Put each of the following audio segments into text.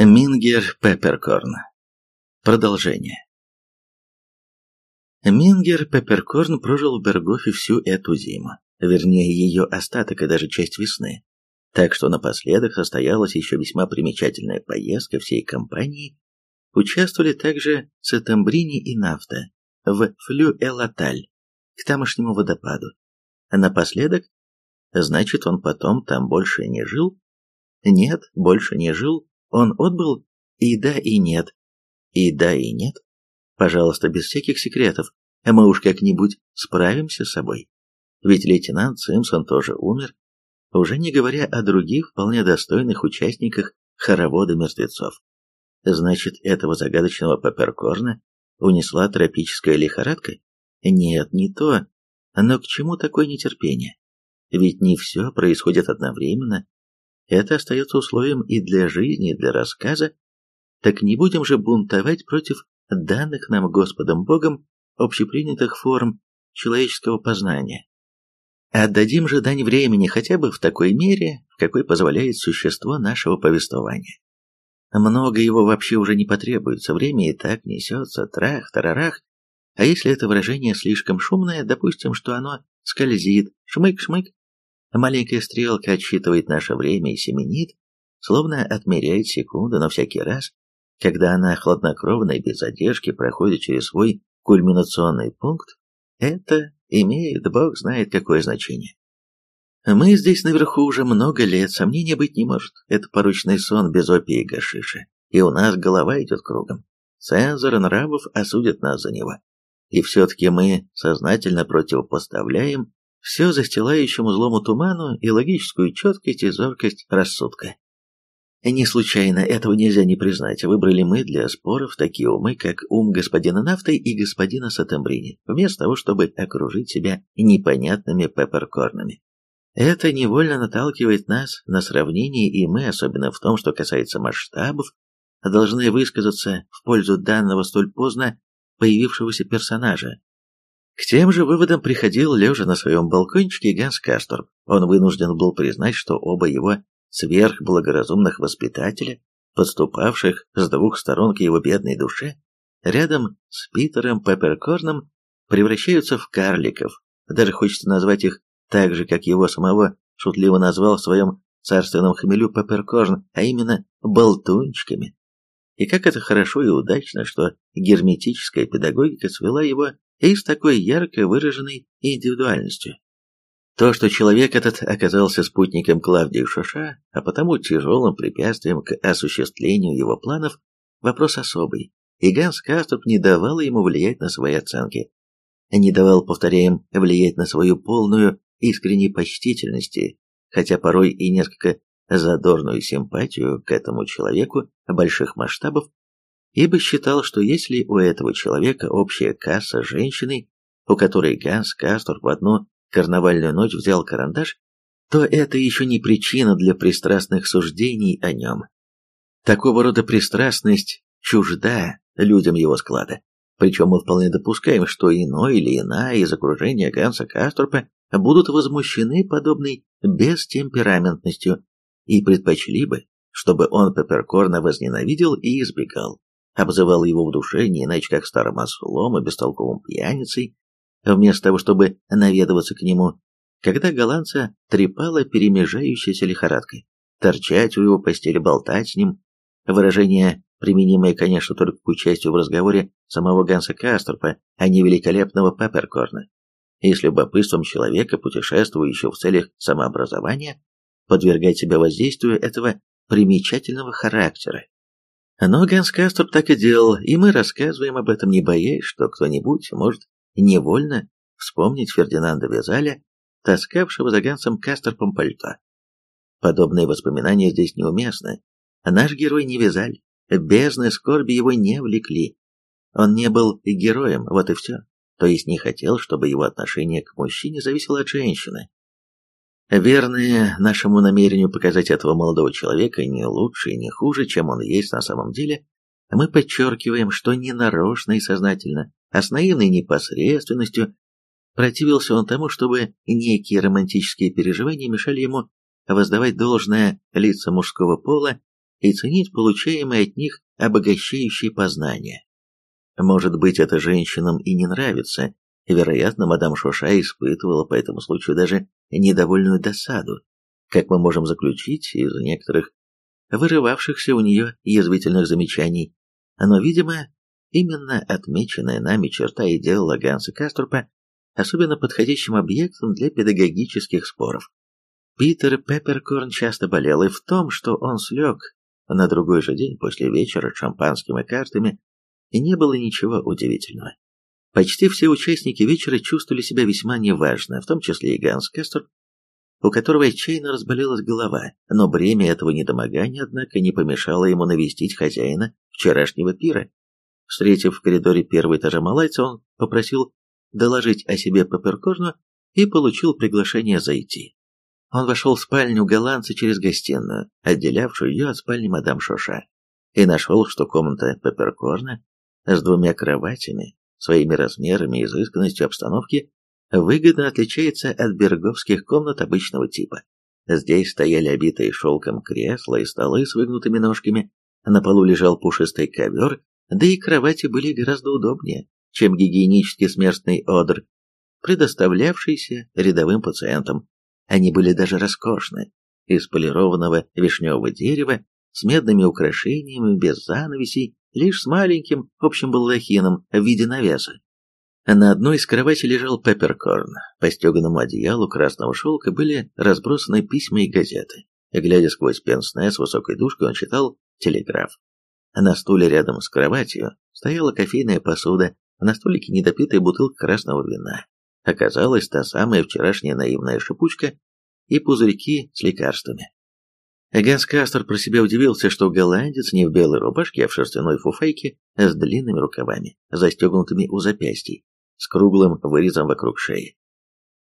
Мингер Пепперкорн. Продолжение. Мингер Пепперкорн прожил в Бергофе всю эту зиму, вернее ее остаток и даже часть весны. Так что напоследок состоялась еще весьма примечательная поездка всей компании. Участвовали также Сетамбрини и Нафта в Флю-Элаталь, к тамошнему водопаду. Напоследок, значит, он потом там больше не жил? Нет, больше не жил, он отбыл и да, и нет. И да, и нет. Пожалуйста, без всяких секретов. А мы уж как-нибудь справимся с собой. Ведь лейтенант Симпсон тоже умер, уже не говоря о других вполне достойных участниках хоровода мертвецов. Значит, этого загадочного Пепперкорна унесла тропическая лихорадка? Нет, не то. Но к чему такое нетерпение? Ведь не все происходит одновременно, это остается условием и для жизни, и для рассказа. Так не будем же бунтовать против данных нам Господом Богом общепринятых форм человеческого познания. Отдадим же дань времени хотя бы в такой мере, в какой позволяет существо нашего повествования. Много его вообще уже не потребуется, время и так несется, трах-тарарах, а если это выражение слишком шумное, допустим, что оно скользит, шмык-шмык, Маленькая стрелка отсчитывает наше время и семенит, словно отмеряет секунды, но всякий раз, когда она хладнокровно и без задержки проходит через свой кульминационный пункт, это имеет бог знает какое значение. Мы здесь наверху уже много лет, сомнения быть не может. Это поручный сон без опии и гашиша. И у нас голова идет кругом. Цензор нравов осудит нас за него. И все-таки мы сознательно противопоставляем все застилающему злому туману и логическую четкость и зоркость рассудка. Не случайно, этого нельзя не признать, выбрали мы для споров такие умы, как ум господина Нафты и господина Сатамбрини, вместо того, чтобы окружить себя непонятными пепперкорнами. Это невольно наталкивает нас на сравнение, и мы, особенно в том, что касается масштабов, должны высказаться в пользу данного столь поздно появившегося персонажа, к тем же выводам приходил лежа на своем балкончике Ганс Касторп. Он вынужден был признать, что оба его сверхблагоразумных воспитателя, подступавших с двух сторон к его бедной душе, рядом с Питером Пепперкорном превращаются в карликов. Даже хочется назвать их так же, как его самого шутливо назвал в своем царственном хмелю Пепперкорн, а именно болтунчиками. И как это хорошо и удачно, что герметическая педагогика свела его и с такой ярко выраженной индивидуальностью. То, что человек этот оказался спутником Клавдии Шоша, а потому тяжелым препятствием к осуществлению его планов, вопрос особый, и Ганс Кастроп не давал ему влиять на свои оценки. Не давал, повторяем, влиять на свою полную искренней почтительности, хотя порой и несколько задорную симпатию к этому человеку больших масштабов, ибо считал, что если у этого человека общая касса с женщиной, у которой Ганс Кастор в одну карнавальную ночь взял карандаш, то это еще не причина для пристрастных суждений о нем. Такого рода пристрастность чужда людям его склада. Причем мы вполне допускаем, что иной или иная из окружения Ганса Касторпа будут возмущены подобной бестемпераментностью и предпочли бы, чтобы он Пепперкорна возненавидел и избегал обзывал его в душе не иначе как старым ослом и бестолковым пьяницей, вместо того, чтобы наведываться к нему, когда голландца трепала перемежающаяся лихорадкой, торчать у его постели, болтать с ним, выражение, применимое, конечно, только к участию в разговоре самого Ганса Касторпа, а не великолепного Паперкорна, и с любопытством человека, путешествующего в целях самообразования, подвергать себя воздействию этого примечательного характера. Но Ганс Касторп так и делал, и мы рассказываем об этом, не боясь, что кто-нибудь может невольно вспомнить Фердинанда Вязаля, таскавшего за Гансом Касторпом пальто. Подобные воспоминания здесь неуместны. Наш герой не Вязаль, бездны скорби его не влекли. Он не был героем, вот и все. То есть не хотел, чтобы его отношение к мужчине зависело от женщины. Верные нашему намерению показать этого молодого человека не лучше и не хуже, чем он есть на самом деле, мы подчеркиваем, что не нарочно и сознательно, а с наивной непосредственностью противился он тому, чтобы некие романтические переживания мешали ему воздавать должное лица мужского пола и ценить получаемые от них обогащающие познания. Может быть, это женщинам и не нравится, вероятно, мадам Шоша испытывала по этому случаю даже недовольную досаду, как мы можем заключить из некоторых вырывавшихся у нее язвительных замечаний, но, видимо, именно отмеченная нами черта и делала Ганса Каструпа особенно подходящим объектом для педагогических споров. Питер Пепперкорн часто болел и в том, что он слег на другой же день после вечера шампанским и картами, не было ничего удивительного. Почти все участники вечера чувствовали себя весьма неважно, в том числе и Ганс Кастер, у которого отчаянно разболелась голова, но бремя этого недомогания, однако, не помешало ему навестить хозяина вчерашнего пира. Встретив в коридоре первый этажа малайца, он попросил доложить о себе Пепперкорну и получил приглашение зайти. Он вошел в спальню голландца через гостиную, отделявшую ее от спальни мадам Шоша, и нашел, что комната Пепперкорна с двумя кроватями, своими размерами и изысканностью обстановки выгодно отличается от берговских комнат обычного типа. Здесь стояли обитые шелком кресла и столы с выгнутыми ножками, на полу лежал пушистый ковер, да и кровати были гораздо удобнее, чем гигиенически смертный одр, предоставлявшийся рядовым пациентам. Они были даже роскошны, из полированного вишневого дерева, с медными украшениями, без занавесей, лишь с маленьким общим балдахином в виде навеса. На одной из кроватей лежал Пепперкорн. По стеганому одеялу красного шелка были разбросаны письма и газеты. Глядя сквозь пенсне с высокой душкой, он читал телеграф. На стуле рядом с кроватью стояла кофейная посуда, на столике недопитая бутылка красного вина. Оказалась та самая вчерашняя наивная шипучка и пузырьки с лекарствами. Ганс Кастер про себя удивился, что голландец не в белой рубашке, а в шерстяной фуфайке с длинными рукавами, застегнутыми у запястий, с круглым вырезом вокруг шеи.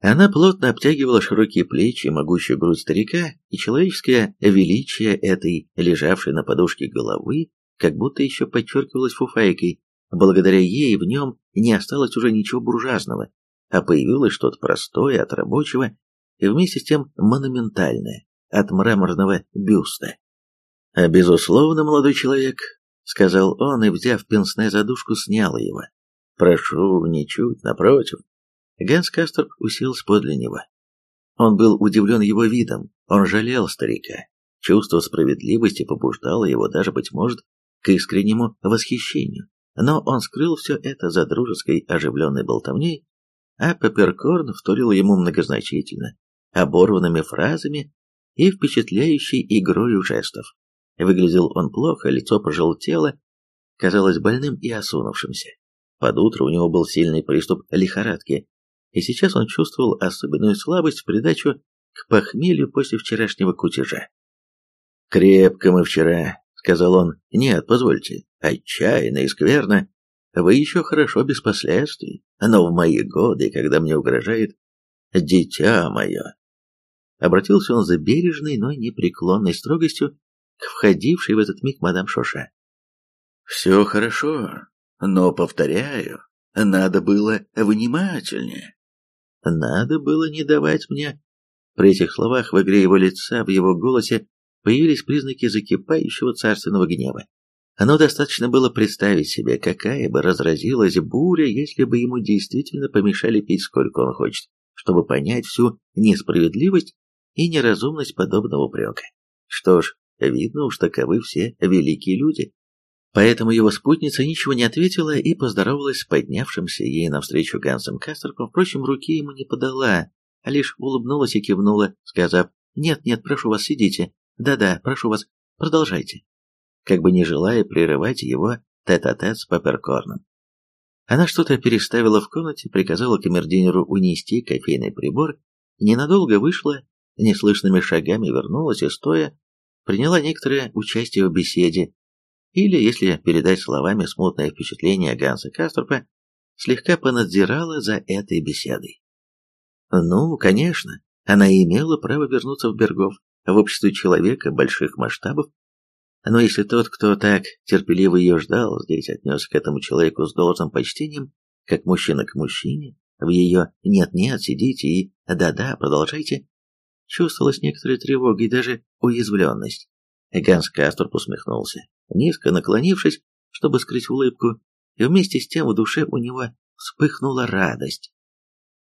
Она плотно обтягивала широкие плечи и могучую грудь старика, и человеческое величие этой, лежавшей на подушке головы, как будто еще подчеркивалось фуфайкой. Благодаря ей в нем не осталось уже ничего буржуазного, а появилось что-то простое от рабочего и вместе с тем монументальное от мраморного бюста. «А безусловно, молодой человек», — сказал он и, взяв пенсне задушку, снял его. Прошу, ничуть, напротив. Ганс Касторп уселся подле него. Он был удивлен его видом, он жалел старика. Чувство справедливости побуждало его даже, быть может, к искреннему восхищению. Но он скрыл все это за дружеской оживленной болтовней, а Пепперкорн вторил ему многозначительно, оборванными фразами и впечатляющей игрой жестов. Выглядел он плохо, лицо пожелтело, казалось больным и осунувшимся. Под утро у него был сильный приступ лихорадки, и сейчас он чувствовал особенную слабость в придачу к похмелью после вчерашнего кутежа. «Крепко мы вчера», — сказал он. «Нет, позвольте, отчаянно и скверно. Вы еще хорошо без последствий, но в мои годы, когда мне угрожает дитя мое...» Обратился он за бережной, но непреклонной строгостью к входившей в этот миг мадам Шоша. «Все хорошо, но, повторяю, надо было внимательнее. Надо было не давать мне... При этих словах в игре его лица, в его голосе появились признаки закипающего царственного гнева. Оно достаточно было представить себе, какая бы разразилась буря, если бы ему действительно помешали пить сколько он хочет, чтобы понять всю несправедливость и неразумность подобного упрека. Что ж, видно уж таковы все великие люди. Поэтому его спутница ничего не ответила и поздоровалась с поднявшимся ей навстречу Гансом Кастерком. Впрочем, руки ему не подала, а лишь улыбнулась и кивнула, сказав «Нет-нет, прошу вас, сидите. Да-да, прошу вас, продолжайте». Как бы не желая прерывать его тет-а-тет -тет с Пепперкорном. Она что-то переставила в комнате, приказала камердинеру унести кофейный прибор, ненадолго вышла, неслышными шагами вернулась и, стоя, приняла некоторое участие в беседе, или, если передать словами смутное впечатление Ганса Каструпа, слегка понадзирала за этой беседой. Ну, конечно, она имела право вернуться в Бергов, в обществе человека больших масштабов, но если тот, кто так терпеливо ее ждал, здесь отнес к этому человеку с должным почтением, как мужчина к мужчине, в ее «нет-нет, сидите» и «да-да, продолжайте», чувствовалась некоторая тревога и даже уязвленность. Ганс Касторп усмехнулся, низко наклонившись, чтобы скрыть улыбку, и вместе с тем в душе у него вспыхнула радость.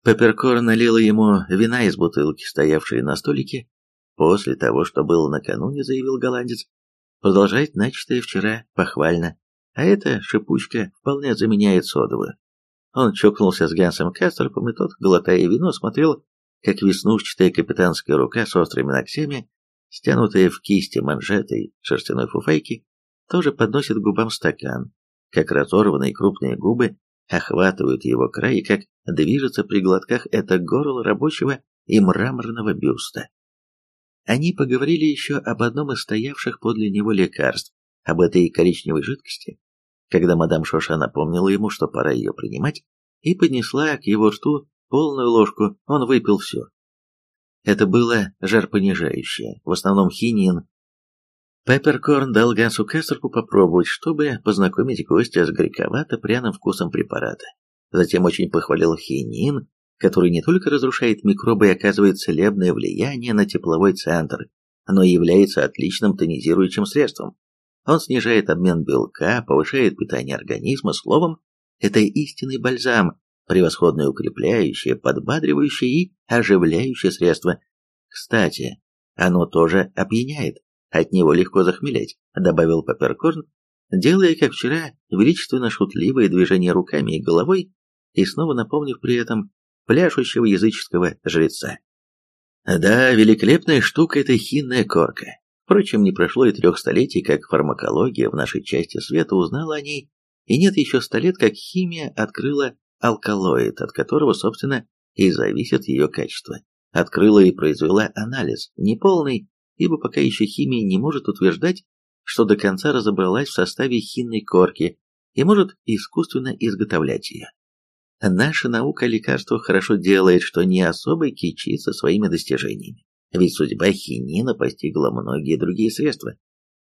Пепперкор налила ему вина из бутылки, стоявшей на столике. После того, что было накануне, заявил голландец, продолжать начатое вчера похвально, а эта шипучка вполне заменяет содовую. Он чокнулся с Гансом Кастерпом, и тот, глотая вино, смотрел, как веснушчатая капитанская рука с острыми ногтями, стянутая в кисти манжетой шерстяной фуфайки, тоже подносит губам стакан, как разорванные крупные губы охватывают его край и как движется при глотках это горло рабочего и мраморного бюста. Они поговорили еще об одном из стоявших подле него лекарств, об этой коричневой жидкости, когда мадам Шоша напомнила ему, что пора ее принимать, и поднесла к его рту полную ложку, он выпил все. Это было жаропонижающее, в основном хинин. Пепперкорн дал Гансу Кестерку попробовать, чтобы познакомить гостя с горьковато-пряным вкусом препарата. Затем очень похвалил хинин, который не только разрушает микробы и оказывает целебное влияние на тепловой центр, но и является отличным тонизирующим средством. Он снижает обмен белка, повышает питание организма, словом, это истинный бальзам, превосходное укрепляющее, подбадривающее и оживляющее средство. Кстати, оно тоже опьяняет, от него легко захмелеть, добавил Пепперкорн, делая, как вчера, величественно шутливые движения руками и головой, и снова напомнив при этом пляшущего языческого жреца. Да, великолепная штука эта хинная корка. Впрочем, не прошло и трех столетий, как фармакология в нашей части света узнала о ней, и нет еще ста как химия открыла алкалоид, от которого, собственно, и зависит ее качество. Открыла и произвела анализ, неполный, ибо пока еще химия не может утверждать, что до конца разобралась в составе хинной корки и может искусственно изготовлять ее. Наша наука о лекарствах хорошо делает, что не особо кичится своими достижениями. Ведь судьба хинина постигла многие другие средства.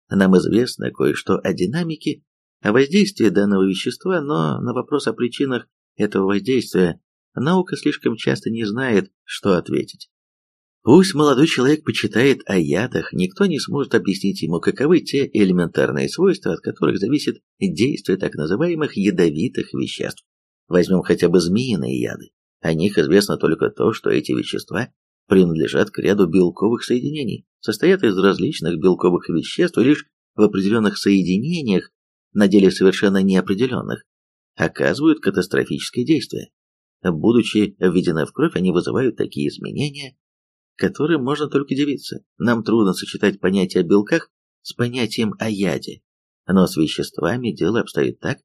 Нам известно кое-что о динамике, о воздействии данного вещества, но на вопрос о причинах этого воздействия наука слишком часто не знает, что ответить. Пусть молодой человек почитает о ядах, никто не сможет объяснить ему, каковы те элементарные свойства, от которых зависит действие так называемых ядовитых веществ. Возьмем хотя бы змеиные яды. О них известно только то, что эти вещества принадлежат к ряду белковых соединений, состоят из различных белковых веществ и лишь в определенных соединениях, на деле совершенно неопределенных, оказывают катастрофическое действие. Будучи введены в кровь, они вызывают такие изменения, которым можно только дивиться. Нам трудно сочетать понятие о белках с понятием о яде. Но с веществами дело обстоит так,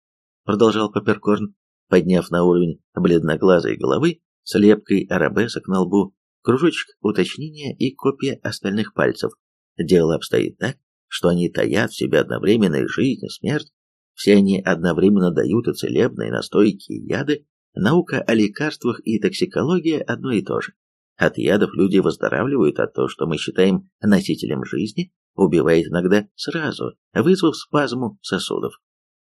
продолжал Паперкорн, подняв на уровень бледноглазой головы слепкой арабесок на лбу, кружочек уточнения и копия остальных пальцев. Дело обстоит так, что они таят в себе одновременно и жизнь, и смерть. Все они одновременно дают и целебные, настойки, яды. Наука о лекарствах и токсикология одно и то же. От ядов люди выздоравливают, а то, что мы считаем носителем жизни, убивает иногда сразу, вызвав спазму сосудов.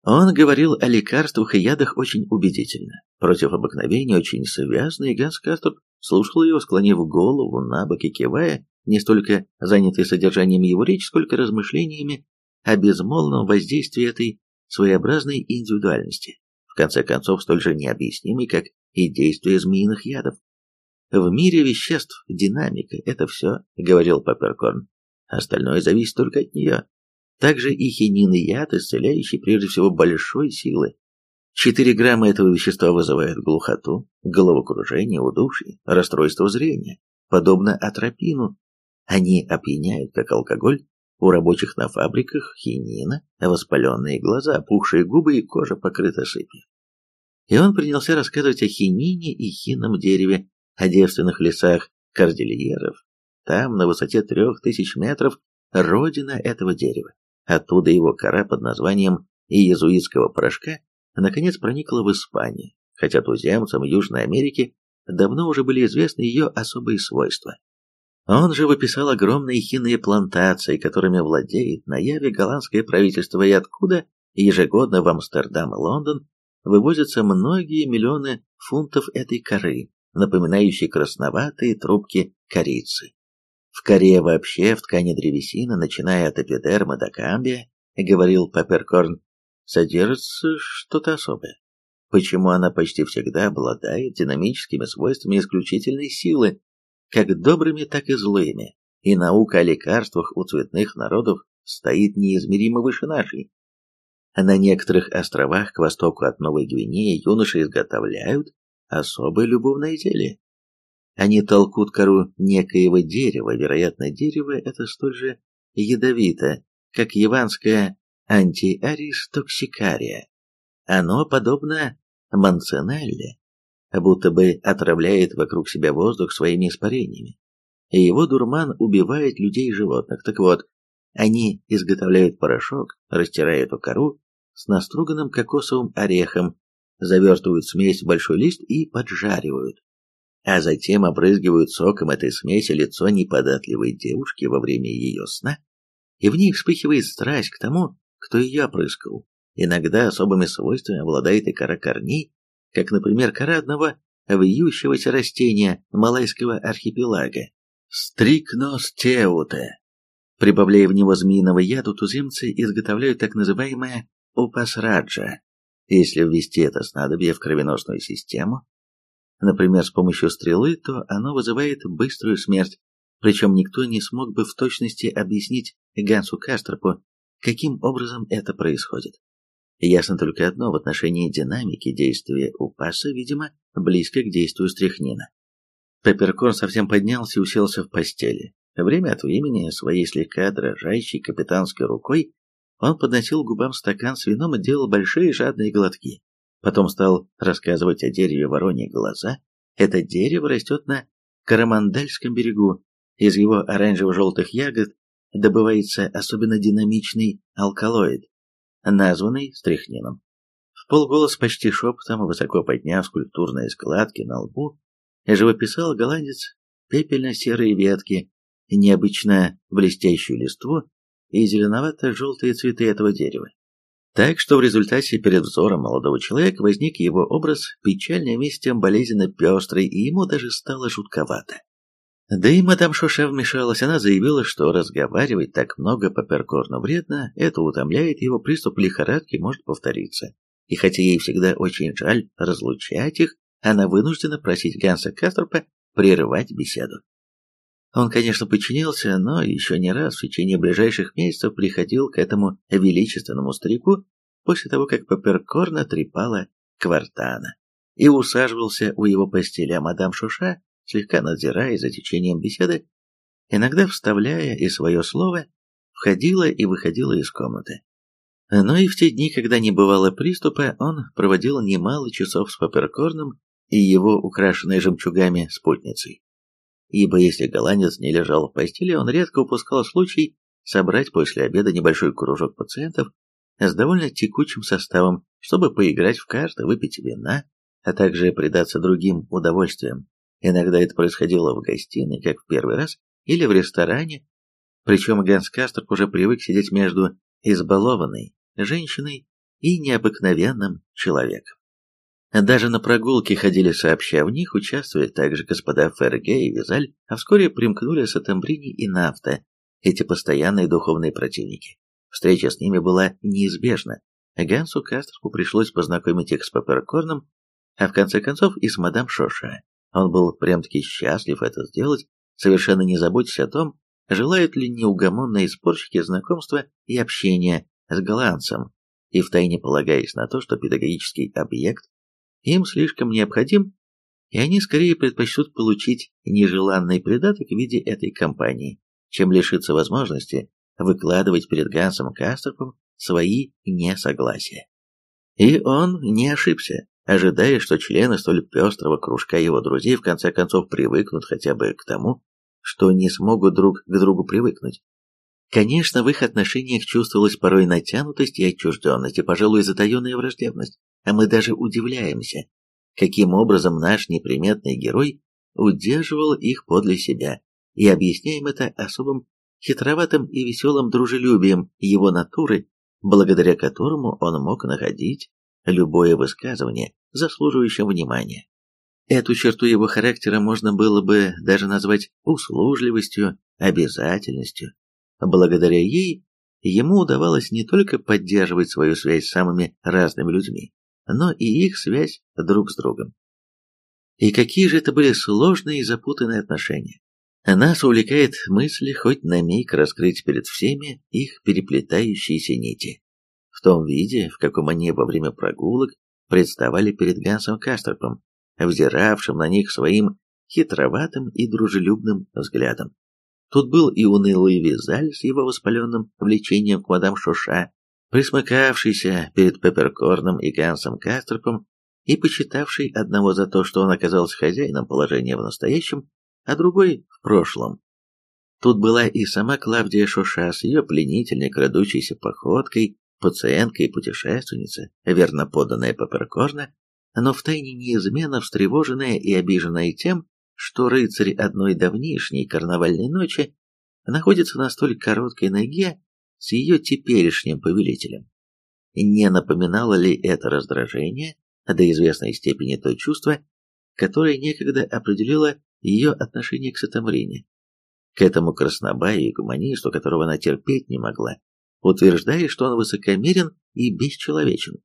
Он говорил о лекарствах и ядах очень убедительно. Против обыкновения очень связный, и Ганс Касторп слушал его, склонив голову на бок и кивая, не столько занятый содержанием его речи, сколько размышлениями о безмолвном воздействии этой своеобразной индивидуальности, в конце концов столь же необъяснимой, как и действие змеиных ядов. В мире веществ динамика – это все, говорил Папперкорн. Остальное зависит только от нее. Также и хинин и яд, исцеляющий прежде всего большой силы. 4 грамма этого вещества вызывают глухоту, головокружение, удушье, расстройство зрения. Подобно атропину, они опьяняют, как алкоголь. У рабочих на фабриках хинина, воспаленные глаза, опухшие губы и кожа покрыта сыпью. И он принялся рассказывать о хинине и хинном дереве, о девственных лесах кордильеров. Там, на высоте трех тысяч метров, родина этого дерева. Оттуда его кора под названием иезуитского порошка наконец проникла в Испанию, хотя туземцам Южной Америки давно уже были известны ее особые свойства. Он же выписал огромные хинные плантации, которыми владеет на Яве голландское правительство, и откуда ежегодно в Амстердам и Лондон вывозятся многие миллионы фунтов этой коры, напоминающей красноватые трубки корицы. В коре вообще, в ткани древесины, начиная от эпидерма до камбия, говорил Пепперкорн, содержится что-то особое. Почему она почти всегда обладает динамическими свойствами исключительной силы, как добрыми, так и злыми, и наука о лекарствах у цветных народов стоит неизмеримо выше нашей. На некоторых островах к востоку от Новой Гвинеи юноши изготовляют особое любовное зелье. Они толкут кору некоего дерева, вероятно, дерево это столь же ядовито, как яванская антиаристоксикария. Оно подобно манцинелле, будто бы отравляет вокруг себя воздух своими испарениями. И его дурман убивает людей и животных. Так вот, они изготовляют порошок, растирают эту кору с наструганным кокосовым орехом, завертывают смесь в большой лист и поджаривают. А затем обрызгивают соком этой смеси лицо неподатливой девушки во время ее сна, и в ней вспыхивает страсть к тому, кто ее опрыскал. Иногда особыми свойствами обладает и кора корней, как, например, кора одного вьющегося растения малайского архипелага стрикностеута. Прибавляя в него змеиного яду, туземцы изготовляют так называемое упасраджа. Если ввести это снадобье в кровеносную систему, например, с помощью стрелы, то оно вызывает быструю смерть, причем никто не смог бы в точности объяснить Гансу Кастропу, каким образом это происходит. Ясно только одно, в отношении динамики действия упаса, видимо, близко к действию стряхнина. Пепперкорн совсем поднялся и уселся в постели. Время от времени, своей слегка дрожащей капитанской рукой, он подносил губам стакан с вином и делал большие жадные глотки. Потом стал рассказывать о дереве вороньи глаза. Это дерево растет на Карамандальском берегу. Из его оранжево-желтых ягод добывается особенно динамичный алкалоид, названный стрихнином. В полголос почти шепотом, высоко подняв скульптурные складки на лбу, живописал голландец пепельно-серые ветки, необычно блестящую листву и зеленовато-желтые цветы этого дерева. Так что в результате перед взором молодого человека возник его образ печальный вместе болезненно пестрый, и ему даже стало жутковато. Да и мадам Шоша вмешалась, она заявила, что разговаривать так много по перкорну вредно, это утомляет его, приступ лихорадки может повториться. И хотя ей всегда очень жаль разлучать их, она вынуждена просить Ганса Кастерпа прерывать беседу. Он, конечно, подчинился, но еще не раз в течение ближайших месяцев приходил к этому величественному старику после того, как Паперкорна трепала квартана и усаживался у его постели, а мадам Шуша, слегка надзирая за течением беседы, иногда вставляя и свое слово, входила и выходила из комнаты. Но и в те дни, когда не бывало приступа, он проводил немало часов с Паперкорном и его украшенной жемчугами спутницей. Ибо если голландец не лежал в постели, он редко упускал случай собрать после обеда небольшой кружок пациентов с довольно текучим составом, чтобы поиграть в карты, выпить вина, а также предаться другим удовольствиям. Иногда это происходило в гостиной, как в первый раз, или в ресторане, причем Ганс Кастерп уже привык сидеть между избалованной женщиной и необыкновенным человеком. Даже на прогулки ходили сообща, в них участвовали также господа Ферге и Визаль, а вскоре примкнули Сатамбрини и Нафта, эти постоянные духовные противники. Встреча с ними была неизбежна. Гансу Кастерку пришлось познакомить их с Паперкорном, а в конце концов и с мадам Шоша. Он был прям-таки счастлив это сделать, совершенно не заботясь о том, желают ли неугомонные спорщики знакомства и общения с голландцем, и втайне полагаясь на то, что педагогический объект им слишком необходим, и они скорее предпочтут получить нежеланный придаток в виде этой компании, чем лишиться возможности выкладывать перед Гансом Кастропом свои несогласия. И он не ошибся, ожидая, что члены столь пестрого кружка его друзей в конце концов привыкнут хотя бы к тому, что не смогут друг к другу привыкнуть. Конечно, в их отношениях чувствовалась порой натянутость и отчужденность, и, пожалуй, затаенная враждебность а мы даже удивляемся, каким образом наш неприметный герой удерживал их подле себя, и объясняем это особым хитроватым и веселым дружелюбием его натуры, благодаря которому он мог находить любое высказывание, заслуживающее внимания. Эту черту его характера можно было бы даже назвать услужливостью, обязательностью. Благодаря ей ему удавалось не только поддерживать свою связь с самыми разными людьми, но и их связь друг с другом. И какие же это были сложные и запутанные отношения. Нас увлекает мысль хоть на миг раскрыть перед всеми их переплетающиеся нити. В том виде, в каком они во время прогулок представали перед Гансом Кастропом, взиравшим на них своим хитроватым и дружелюбным взглядом. Тут был и унылый Визаль с его воспаленным влечением к мадам Шоша, присмыкавшийся перед Пепперкорном и Гансом Кастропом и почитавший одного за то, что он оказался хозяином положения в настоящем, а другой в прошлом. Тут была и сама Клавдия Шоша с ее пленительной крадущейся походкой, пациентка и путешественница, верно поданная Пепперкорна, но втайне неизменно встревоженная и обиженная тем, что рыцарь одной давнишней карнавальной ночи находится на столь короткой ноге с ее теперешним повелителем. Не напоминало ли это раздражение до известной степени то чувство, которое некогда определило ее отношение к Сатамрине, к этому краснобаю и гуманисту, которого она терпеть не могла, утверждая, что он высокомерен и бесчеловечен,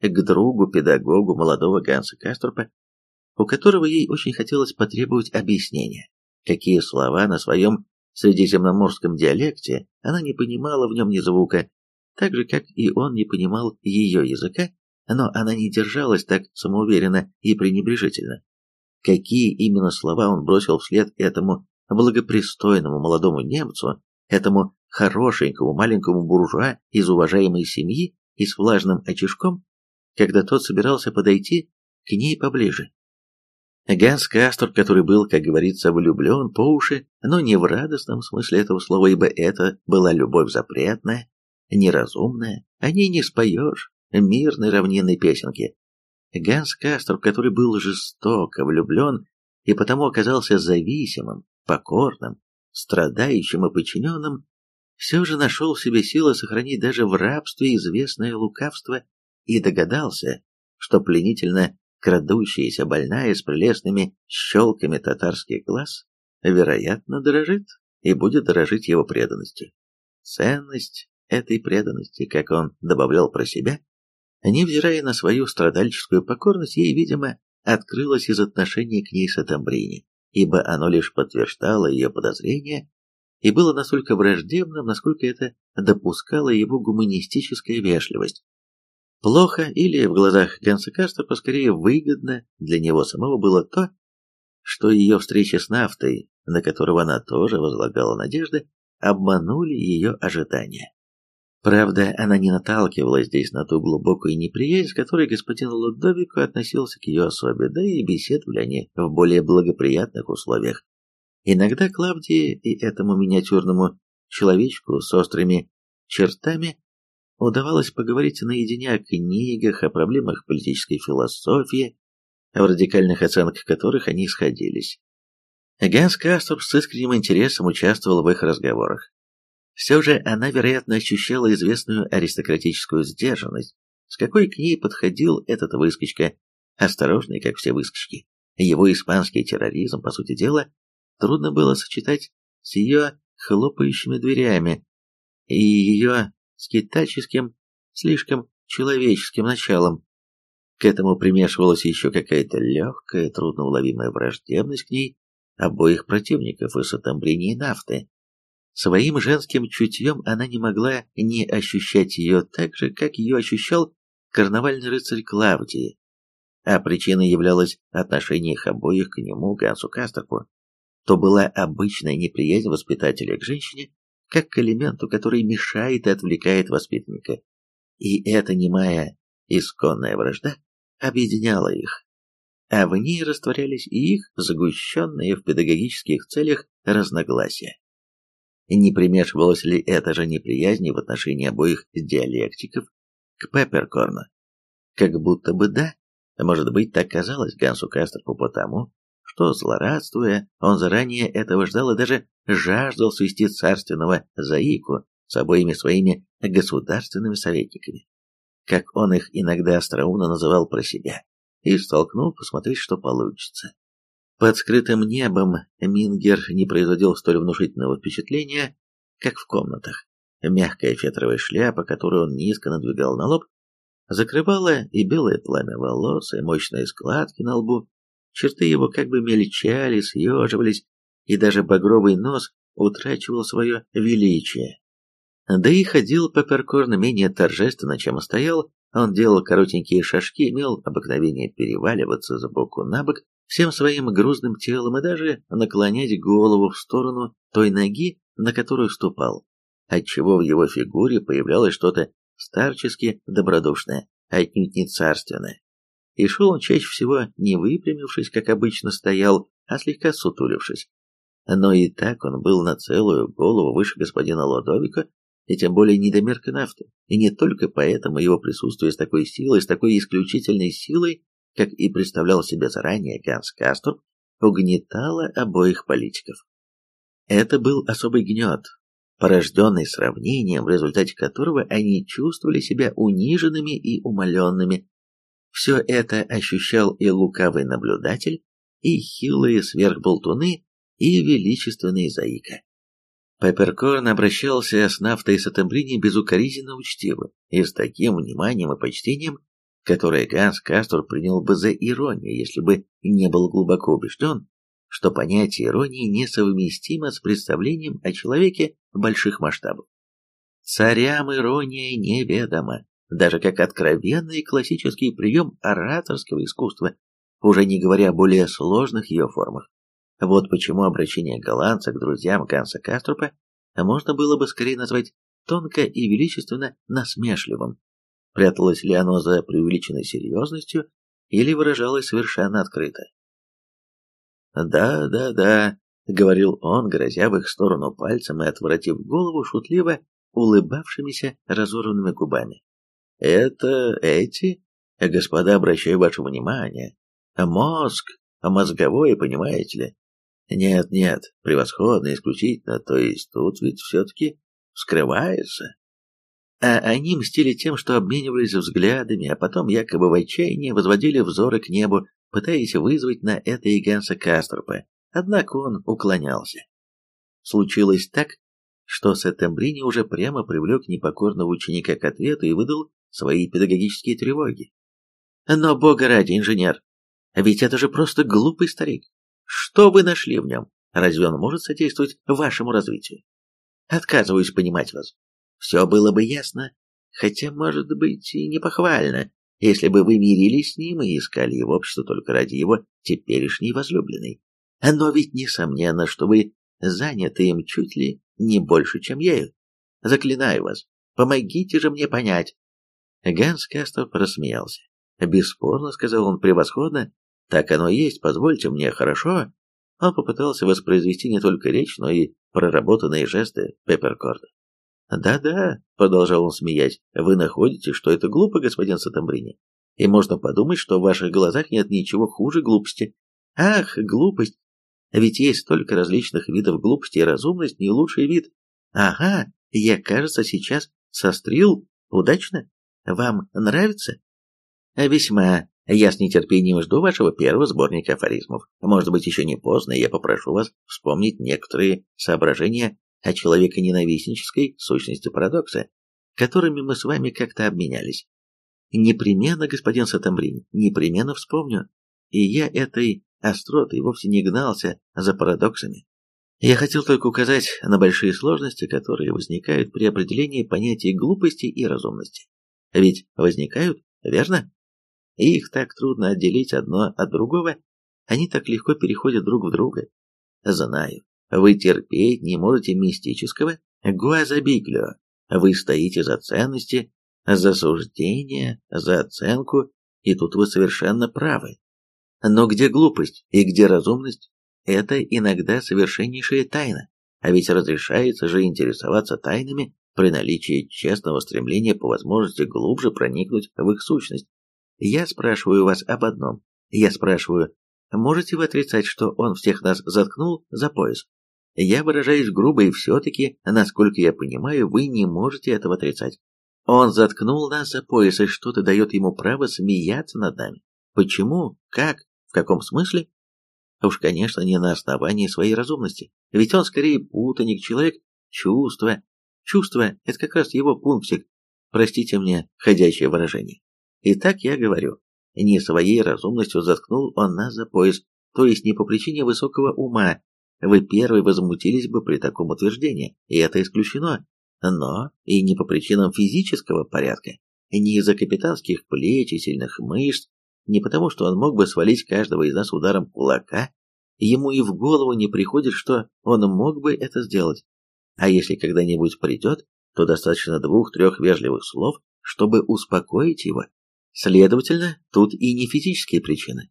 к другу-педагогу молодого Ганса Каструпа, у которого ей очень хотелось потребовать объяснения, какие слова на своем средиземноморском диалекте она не понимала в нем ни звука, так же, как и он не понимал ее языка, но она не держалась так самоуверенно и пренебрежительно. Какие именно слова он бросил вслед этому благопристойному молодому немцу, этому хорошенькому маленькому буржуа из уважаемой семьи и с влажным очишком, когда тот собирался подойти к ней поближе. Ганс Кастор, который был, как говорится, влюблен по уши, но не в радостном смысле этого слова, ибо это была любовь запретная, неразумная, о ней не споешь, мирной равнинной песенки. Ганс Кастор, который был жестоко влюблен и потому оказался зависимым, покорным, страдающим и подчиненным, все же нашел в себе силы сохранить даже в рабстве известное лукавство и догадался, что пленительно крадущаяся больная с прелестными щелками татарских глаз, вероятно, дорожит и будет дорожить его преданностью. Ценность этой преданности, как он добавлял про себя, невзирая на свою страдальческую покорность, ей, видимо, открылось из отношения к ней Сатамбрини, ибо оно лишь подтверждало ее подозрения и было настолько враждебным, насколько это допускала его гуманистическая вежливость. Плохо или в глазах Ганса Кастера поскорее выгодно для него самого было то, что ее встреча с нафтой, на которого она тоже возлагала надежды, обманули ее ожидания. Правда, она не наталкивалась здесь на ту глубокую неприязнь, с которой господин Лудовику относился к ее особе, да и беседовали они в более благоприятных условиях. Иногда Клавдии и этому миниатюрному человечку с острыми чертами удавалось поговорить наедине о книгах, о проблемах политической философии, в радикальных оценках которых они сходились. Ганс Кастроп с искренним интересом участвовал в их разговорах. Все же она, вероятно, ощущала известную аристократическую сдержанность, с какой к ней подходил этот выскочка, осторожный, как все выскочки. Его испанский терроризм, по сути дела, трудно было сочетать с ее хлопающими дверями и ее скитальческим, слишком человеческим началом. К этому примешивалась еще какая-то легкая, трудноуловимая враждебность к ней обоих противников из Атамбрини Нафты. Своим женским чутьем она не могла не ощущать ее так же, как ее ощущал карнавальный рыцарь Клавдии, а причиной являлось отношение их обоих к нему, Гансу Кастерку. То была обычная неприязнь воспитателя к женщине, как к элементу, который мешает и отвлекает воспитанника. И эта немая исконная вражда объединяла их, а в ней растворялись и их загущенные в педагогических целях разногласия. Не примешивалась ли эта же неприязнь в отношении обоих диалектиков к Пепперкорну? Как будто бы да, может быть, так казалось Гансу Кастерпу потому, что, злорадствуя, он заранее этого ждал и даже жаждал свести царственного заику с обоими своими государственными советниками, как он их иногда остроумно называл про себя, и столкнул посмотреть, что получится. Под скрытым небом Мингер не производил столь внушительного впечатления, как в комнатах. Мягкая фетровая шляпа, которую он низко надвигал на лоб, закрывала и белое пламя волос, и мощные складки на лбу. Черты его как бы мельчали, съеживались, и даже багровый нос утрачивал свое величие. Да и ходил Пепперкорн менее торжественно, чем стоял, он делал коротенькие шажки, имел обыкновение переваливаться с боку на бок всем своим грузным телом и даже наклонять голову в сторону той ноги, на которую ступал, отчего в его фигуре появлялось что-то старчески добродушное, отнюдь не царственное. И шел он чаще всего не выпрямившись, как обычно стоял, а слегка сутулившись. Но и так он был на целую голову выше господина Лодовика, и тем более недомер нафты. И не только поэтому его присутствие с такой силой, с такой исключительной силой, как и представлял себе заранее Ганс Кастур, угнетало обоих политиков. Это был особый гнет, порожденный сравнением, в результате которого они чувствовали себя униженными и умоленными. Все это ощущал и лукавый наблюдатель, и хилые сверхболтуны, и величественный заика. Пепперкорн обращался с нафтой Сатембрини безукоризненно учтиво и с таким вниманием и почтением, которое Ганс Кастор принял бы за иронию, если бы не был глубоко убежден, что понятие иронии несовместимо с представлением о человеке больших масштабов. Царям ирония неведома, даже как откровенный классический прием ораторского искусства, уже не говоря о более сложных ее формах. Вот почему обращение голландца к друзьям Ганса Каструпа можно было бы скорее назвать тонко и величественно насмешливым. Пряталось ли оно за преувеличенной серьезностью или выражалось совершенно открыто? «Да, да, да», — говорил он, грозя в их сторону пальцем и отворотив голову шутливо улыбавшимися разорванными губами. «Это эти, господа, обращаю ваше внимание, мозг, мозговой, понимаете ли, нет, нет, превосходно, исключительно, то есть тут ведь все-таки скрывается. А они мстили тем, что обменивались взглядами, а потом якобы в отчаянии возводили взоры к небу, пытаясь вызвать на это и Ганса Кастропа, однако он уклонялся. Случилось так, что Сеттембрини уже прямо привлек непокорного ученика к ответу и выдал свои педагогические тревоги. «Но, бога ради, инженер, ведь это же просто глупый старик. Что вы нашли в нем? Разве он может содействовать вашему развитию? Отказываюсь понимать вас. Все было бы ясно, хотя, может быть, и не похвально, если бы вы мирились с ним и искали его общество только ради его теперешней возлюбленной. Но ведь несомненно, что вы заняты им чуть ли не больше, чем ею. Заклинаю вас, помогите же мне понять. Ганс Кастов рассмеялся. Бесспорно, сказал он превосходно, так оно и есть, позвольте мне, хорошо?» Он попытался воспроизвести не только речь, но и проработанные жесты Пепперкорда. «Да-да», — продолжал он смеясь, — «вы находите, что это глупо, господин Сатамбрини, и можно подумать, что в ваших глазах нет ничего хуже глупости. Ах, глупость! Ведь есть столько различных видов глупости, и разумность не лучший вид. Ага, я, кажется, сейчас сострил. Удачно? Вам нравится? Весьма. Я с нетерпением жду вашего первого сборника афоризмов. Может быть, еще не поздно, я попрошу вас вспомнить некоторые соображения о человеконенавистнической сущности парадокса, которыми мы с вами как-то обменялись. Непременно, господин Сатамбрин, непременно вспомню. И я этой остротой вовсе не гнался за парадоксами. Я хотел только указать на большие сложности, которые возникают при определении понятий глупости и разумности. Ведь возникают, верно? и их так трудно отделить одно от другого, они так легко переходят друг в друга. Знаю, вы терпеть не можете мистического гуазабиглио. Вы стоите за ценности, за суждение, за оценку, и тут вы совершенно правы. Но где глупость и где разумность? Это иногда совершеннейшая тайна, а ведь разрешается же интересоваться тайнами при наличии честного стремления по возможности глубже проникнуть в их сущность. Я спрашиваю вас об одном. Я спрашиваю, можете вы отрицать, что он всех нас заткнул за пояс? Я выражаюсь грубо, и все-таки, насколько я понимаю, вы не можете этого отрицать. Он заткнул нас за пояс, и что-то дает ему право смеяться над нами. Почему? Как? В каком смысле? Уж, конечно, не на основании своей разумности. Ведь он скорее путаник, человек чувства. Чувство – это как раз его пунктик. Простите мне ходячее выражение. Итак, я говорю, не своей разумностью заткнул он нас за пояс, то есть не по причине высокого ума. Вы первый возмутились бы при таком утверждении, и это исключено. Но и не по причинам физического порядка, не из-за капитанских плеч и сильных мышц, не потому, что он мог бы свалить каждого из нас ударом кулака, ему и в голову не приходит, что он мог бы это сделать. А если когда-нибудь придет, то достаточно двух-трех вежливых слов, чтобы успокоить его. Следовательно, тут и не физические причины.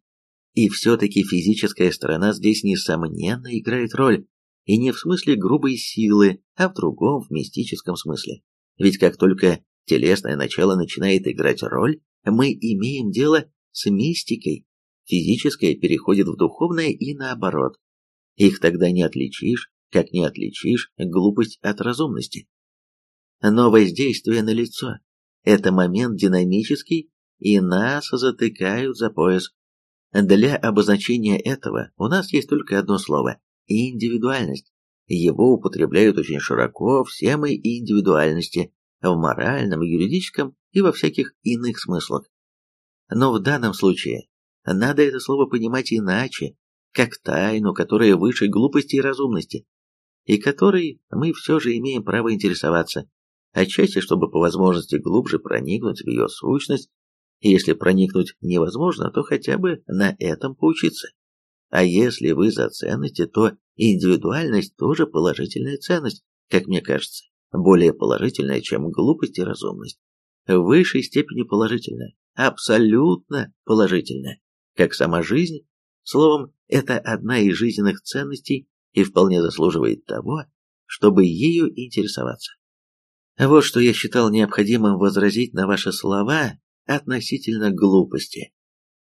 И все-таки физическая сторона здесь, несомненно, играет роль. И не в смысле грубой силы, а в другом, в мистическом смысле. Ведь как только телесное начало начинает играть роль, мы имеем дело с мистикой. Физическое переходит в духовное и наоборот. Их тогда не отличишь, как не отличишь глупость от разумности. Но воздействие на лицо – это момент динамический, и нас затыкают за пояс. Для обозначения этого у нас есть только одно слово – индивидуальность. Его употребляют очень широко, все мы индивидуальности, в моральном, юридическом и во всяких иных смыслах. Но в данном случае надо это слово понимать иначе, как тайну, которая выше глупости и разумности, и которой мы все же имеем право интересоваться, отчасти, чтобы по возможности глубже проникнуть в ее сущность, и если проникнуть невозможно, то хотя бы на этом поучиться. А если вы за ценности, то индивидуальность тоже положительная ценность, как мне кажется, более положительная, чем глупость и разумность. В высшей степени положительная, абсолютно положительная, как сама жизнь. Словом, это одна из жизненных ценностей и вполне заслуживает того, чтобы ею интересоваться. Вот что я считал необходимым возразить на ваши слова относительно глупости.